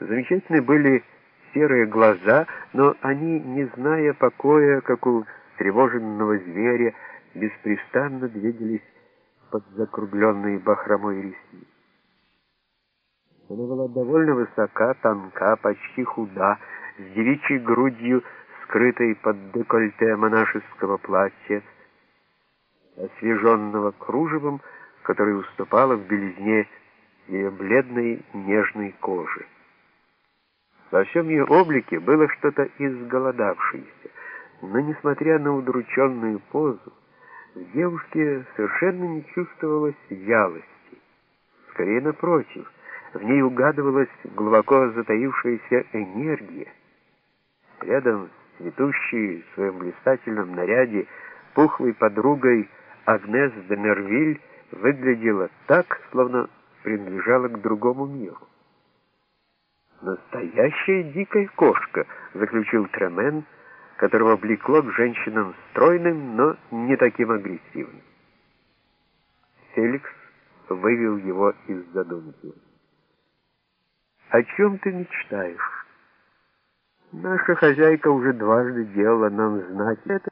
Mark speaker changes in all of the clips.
Speaker 1: Замечательны были серые глаза, но они, не зная покоя, как у тревоженного зверя, беспрестанно двигались под закругленные бахромой ресницы. Она была довольно высока, тонка, почти худа, с девичьей грудью, скрытой под декольте монашеского платья, освеженного кружевом, которое уступало в белизне ее бледной нежной кожи. Во всем ее облике было что-то изголодавшееся, но, несмотря на удрученную позу, в девушке совершенно не чувствовалось вялости. Скорее, напротив, в ней угадывалась глубоко затаившаяся энергия. Рядом с цветущей в своем блистательном наряде пухлой подругой Агнес де Мервиль выглядела так, словно принадлежала к другому миру. «Настоящая дикая кошка», — заключил Тремен, которого влекло к женщинам стройным, но не таким агрессивным. Феликс вывел его из задумки. «О чем ты мечтаешь?» «Наша хозяйка уже дважды делала нам знать это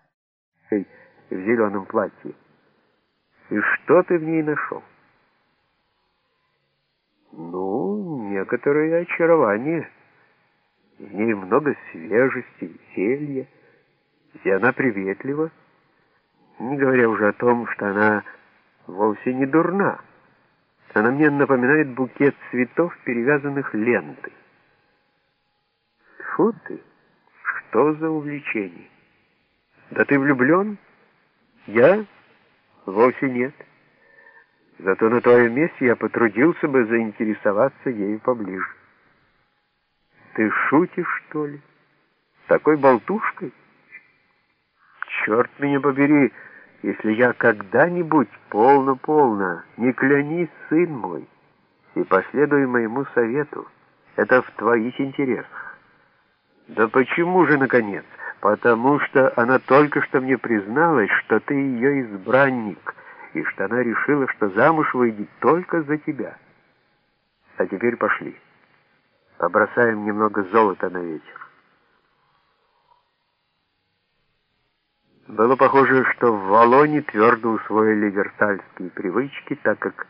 Speaker 1: в зеленом платье. И что ты в ней нашел?» «Ну, некоторое очарование. В ней много свежести, веселья, и она приветлива, не говоря уже о том, что она вовсе не дурна». Она мне напоминает букет цветов, перевязанных лентой. Фу ты, что за увлечение? Да ты влюблен? Я? Вовсе нет. Зато на твоем месте я потрудился бы заинтересоваться ею поближе. Ты шутишь, что ли? Такой болтушкой? Черт меня побери! Если я когда-нибудь полно-полно, не клянись, сын мой, и последуй моему совету, это в твоих интересах. Да почему же, наконец? Потому что она только что мне призналась, что ты ее избранник, и что она решила, что замуж выйдет только за тебя. А теперь пошли. Побросаем немного золота на ветер. Было похоже, что в Валоне твердо усвоили версальские привычки, так как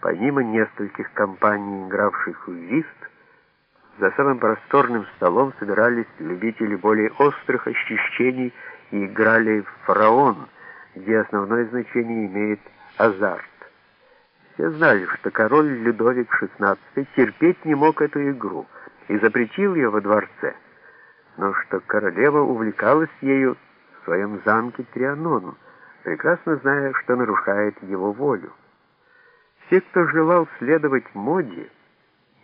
Speaker 1: помимо нескольких компаний, игравших в вист, за самым просторным столом собирались любители более острых ощущений и играли в фараон, где основное значение имеет азарт. Все знали, что король Людовик XVI терпеть не мог эту игру и запретил ее во дворце, но что королева увлекалась ею своем замке Трианон, прекрасно зная, что нарушает его волю. Все, кто желал следовать моде,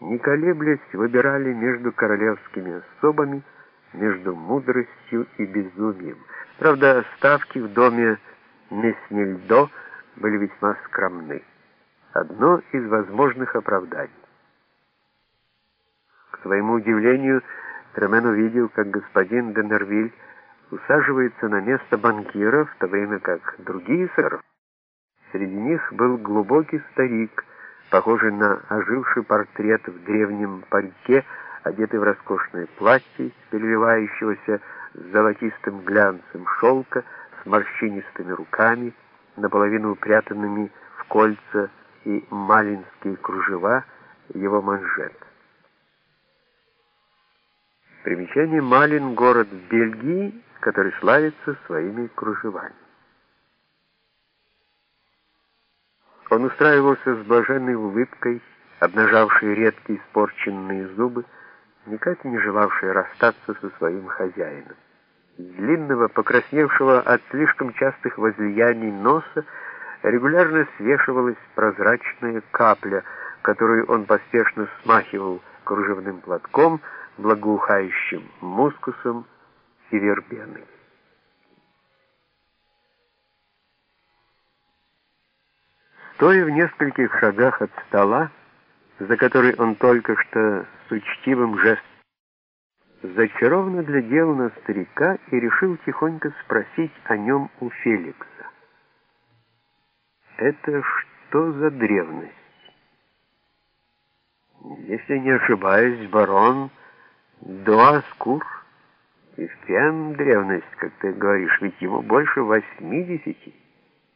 Speaker 1: не колеблясь, выбирали между королевскими особами, между мудростью и безумием. Правда, ставки в доме Меснильдо были весьма скромны. Одно из возможных оправданий. К своему удивлению, Тремен увидел, как господин Денервиль усаживается на место банкира, в то время как другие сэры. Среди них был глубокий старик, похожий на оживший портрет в древнем парике, одетый в роскошное платье, переливающегося золотистым глянцем шелка, с морщинистыми руками, наполовину упрятанными в кольца и малинские кружева его манжет. Примечание Малин — город в Бельгии, который славится своими кружевами. Он устраивался с блаженной улыбкой, обнажавшей редкие испорченные зубы, никак не желавший расстаться со своим хозяином. Длинного, покрасневшего от слишком частых возлияний носа регулярно свешивалась прозрачная капля, которую он поспешно смахивал кружевным платком, благоухающим мускусом, и вербены. Стоя в нескольких шагах от стола, за который он только что с учтивым жестом зачарованно глядел на старика и решил тихонько спросить о нем у Феликса. «Это что за древность?» Если не ошибаюсь, барон Дуаскур и впрямь древность, как ты говоришь, ведь ему больше восьмидесяти.